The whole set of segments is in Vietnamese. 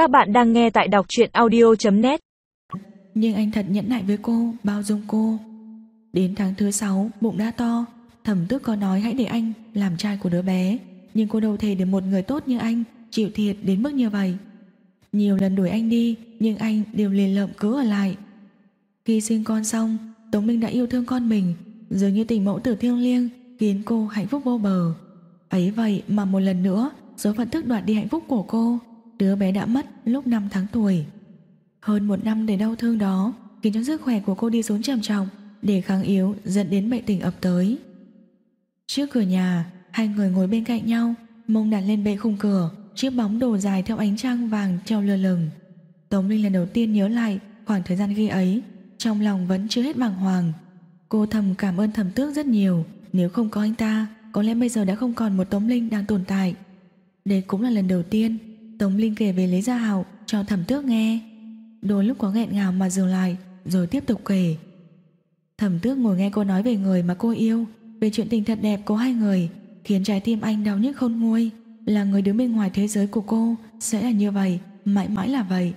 Các bạn đang nghe tại đọc truyện audio.net Nhưng anh thật nhẫn nại với cô, bao dung cô. Đến tháng thứ sáu bụng đã to, thẩm tước có nói hãy để anh làm trai của đứa bé. Nhưng cô đâu thể để một người tốt như anh chịu thiệt đến mức như vậy. Nhiều lần đuổi anh đi, nhưng anh đều liền lợm cứ ở lại. Khi sinh con xong, Tống Minh đã yêu thương con mình, dường như tình mẫu tử thiêng liêng, khiến cô hạnh phúc vô bờ. Ấy vậy mà một lần nữa, số phận thức đoạt đi hạnh phúc của cô. Đứa bé đã mất lúc 5 tháng tuổi. Hơn một năm để đau thương đó khiến cho sức khỏe của cô đi xuống trầm trọng, để kháng yếu dẫn đến bệnh tình ập tới. Trước cửa nhà, hai người ngồi bên cạnh nhau, mông đặt lên bệ khung cửa, chiếc bóng đồ dài theo ánh trăng vàng treo lơ lửng. Tống Linh lần đầu tiên nhớ lại khoảng thời gian khi ấy, trong lòng vẫn chưa hết bàng hoàng. Cô thầm cảm ơn thầm tước rất nhiều, nếu không có anh ta, có lẽ bây giờ đã không còn một Tống Linh đang tồn tại. Đây cũng là lần đầu tiên Tống Linh kể về Lý Gia Hạo cho thẩm tước nghe. Đôi lúc có nghẹn ngào mà dừng lại, rồi tiếp tục kể. Thẩm tước ngồi nghe cô nói về người mà cô yêu, về chuyện tình thật đẹp của hai người, khiến trái tim anh đau nhức khôn nguôi. Là người đứng bên ngoài thế giới của cô sẽ là như vậy, mãi mãi là vậy.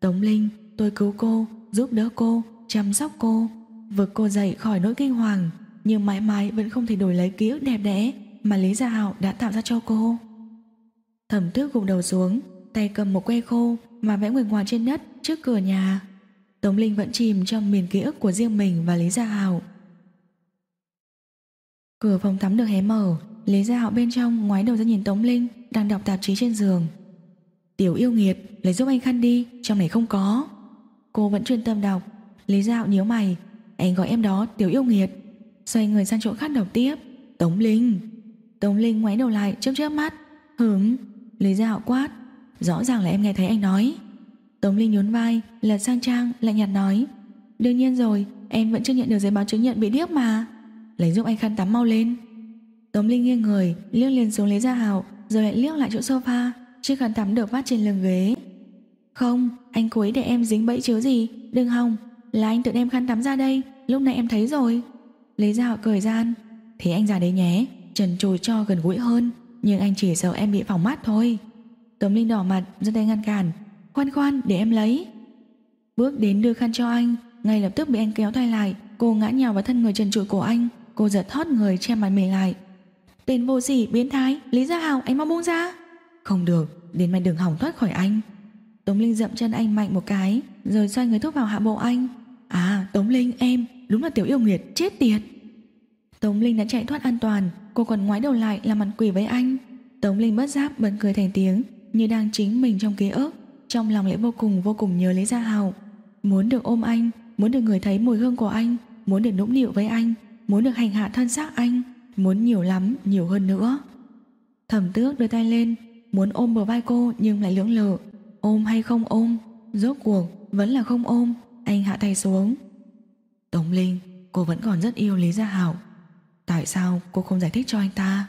Tống Linh, tôi cứu cô, giúp đỡ cô, chăm sóc cô, vực cô dậy khỏi nỗi kinh hoàng, nhưng mãi mãi vẫn không thể đổi lấy ký ức đẹp đẽ mà Lý Gia Hạo đã tạo ra cho cô. Thẩm tước gục đầu xuống, tay cầm một que khô mà vẽ nguyệt ngoạc trên đất trước cửa nhà. Tống Linh vẫn chìm trong miền ký ức của riêng mình và Lý Gia Hạo. Cửa phòng tắm được hé mở, Lý Gia Hạo bên trong ngoái đầu ra nhìn Tống Linh đang đọc tạp chí trên giường. Tiểu yêu nghiệt, lấy giúp anh khăn đi, trong này không có. Cô vẫn chuyên tâm đọc, Lý Gia Hạo nhíu mày, anh gọi em đó tiểu yêu nghiệt. Xoay người sang chỗ khác đọc tiếp, Tống Linh. Tống Linh ngoái đầu lại chớp chớp mắt, hửm, Lý Gia Hạo quát, rõ ràng là em nghe thấy anh nói. Tống Linh nhún vai, lật sang trang, lạnh nhạt nói, đương nhiên rồi, em vẫn chưa nhận được giấy báo chứng nhận bị điếc mà. Lấy giúp anh khăn tắm mau lên. Tống Linh nghiêng người, liếc liền xuống Lý Gia Hạo, rồi lại liếc lại chỗ sofa, chiếc khăn tắm được vắt trên lưng ghế. Không, anh cố ý để em dính bẫy chứ gì, đừng hòng, là anh tự đem khăn tắm ra đây, lúc này em thấy rồi. Lý Gia Hạo cười gian, thế anh ra đấy nhé, trần trùi cho gần gũi hơn. Nhưng anh chỉ sợ em bị phỏng mắt thôi. Tống Linh đỏ mặt giơ tay ngăn cản. Khoan khoan, để em lấy. Bước đến đưa khăn cho anh, Ngay lập tức bị anh kéo tay lại. Cô ngã nhào vào thân người trần trụi của anh. Cô giật thót người che mặt mình lại. Tên vô sỉ, biến thái, Lý Gia Hào anh mau buông ra. Không được, đến mày đừng hỏng thoát khỏi anh. Tống Linh dậm chân anh mạnh một cái Rồi xoay người thúc vào hạ bộ anh. À Tống Linh, em, Đúng là tiểu yêu nghiệt, chết tiệt. Tống Linh đã chạy thoát an toàn. Cô còn ngoái đầu lại làm mặt quỷ với anh. Tống Linh bất giác bật cười thành tiếng Như đang chính mình trong ký ức. Trong lòng lại vô cùng vô cùng nhớ Lý Gia Hào. Muốn được ôm anh Muốn được người thấy mùi hương của anh Muốn được nũng nịu với anh Muốn được hành hạ thân xác anh Muốn nhiều lắm, nhiều hơn nữa. Thẩm tước đưa tay lên Muốn ôm bờ vai cô nhưng lại lưỡng lự. Ôm hay không ôm Rốt cuộc vẫn là không ôm Anh hạ tay xuống. Tống Linh, cô vẫn còn rất yêu Lý Gia Hảo Tại sao cô không giải thích cho anh ta?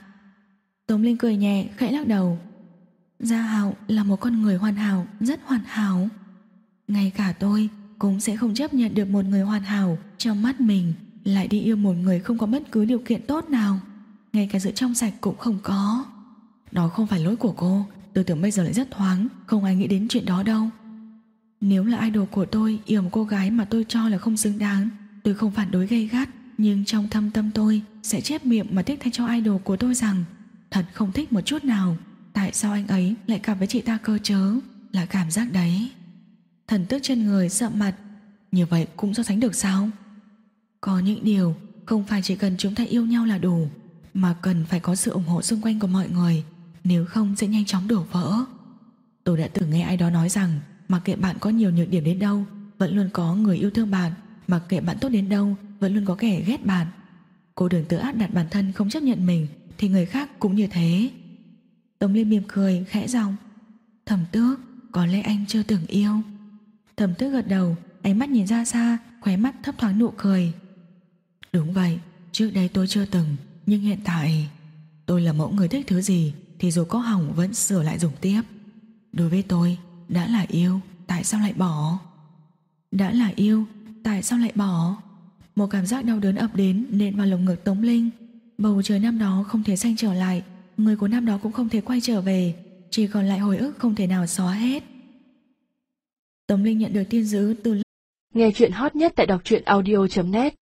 Tống Linh cười nhẹ, khẽ lắc đầu. Gia Hạo là một con người hoàn hảo, Rất hoàn hảo. Ngay cả tôi cũng sẽ không chấp nhận được Một người hoàn hảo trong mắt mình, Lại đi yêu một người không có bất cứ điều kiện tốt nào. Ngay cả sự trong sạch cũng không có. Đó không phải lỗi của cô. Tôi tưởng bây giờ lại rất thoáng, Không ai nghĩ đến chuyện đó đâu. Nếu là idol của tôi, Yêu một cô gái mà tôi cho là không xứng đáng, Tôi không phản đối gây gắt nhưng trong thâm tâm tôi sẽ chép miệng mà tiếc thay cho idol của tôi rằng thật không thích một chút nào. Tại sao anh ấy lại cảm với chị ta cơ chớ? Là cảm giác đấy. Thần tức chân người sợ mặt. Như vậy cũng so sánh được sao? Có những điều không phải chỉ cần chúng ta yêu nhau là đủ, mà cần phải có sự ủng hộ xung quanh của mọi người, nếu không sẽ nhanh chóng đổ vỡ. Tôi đã từng nghe ai đó nói rằng mặc kệ bạn có nhiều nhược điểm đến đâu, vẫn luôn có người yêu thương bạn, mặc kệ bạn tốt đến đâu, vẫn luôn có kẻ ghét bạn. Cô đừng tự áp đặt bản thân không chấp nhận mình Thì người khác cũng như thế. Tống Liên mỉm cười khẽ giọng. Thẩm tước có lẽ anh chưa từng yêu. Thẩm tước gật đầu Ánh mắt nhìn ra xa Khóe mắt thấp thoáng nụ cười. Đúng vậy Trước đây tôi chưa từng Nhưng hiện tại Tôi là mẫu người thích thứ gì Thì dù có hỏng vẫn sửa lại dùng tiếp. Đối với tôi Đã là yêu Tại sao lại bỏ? Đã là yêu Tại sao lại bỏ một cảm giác đau đớn ập đến nện vào lồng ngực Tống Linh. Bầu trời năm đó không thể xanh trở lại, người của năm đó cũng không thể quay trở về, chỉ còn lại hồi ức không thể nào xóa hết. Tống Linh nhận được tin dữ từ Nghe chuyện hot nhất tại đọc truyện audio.net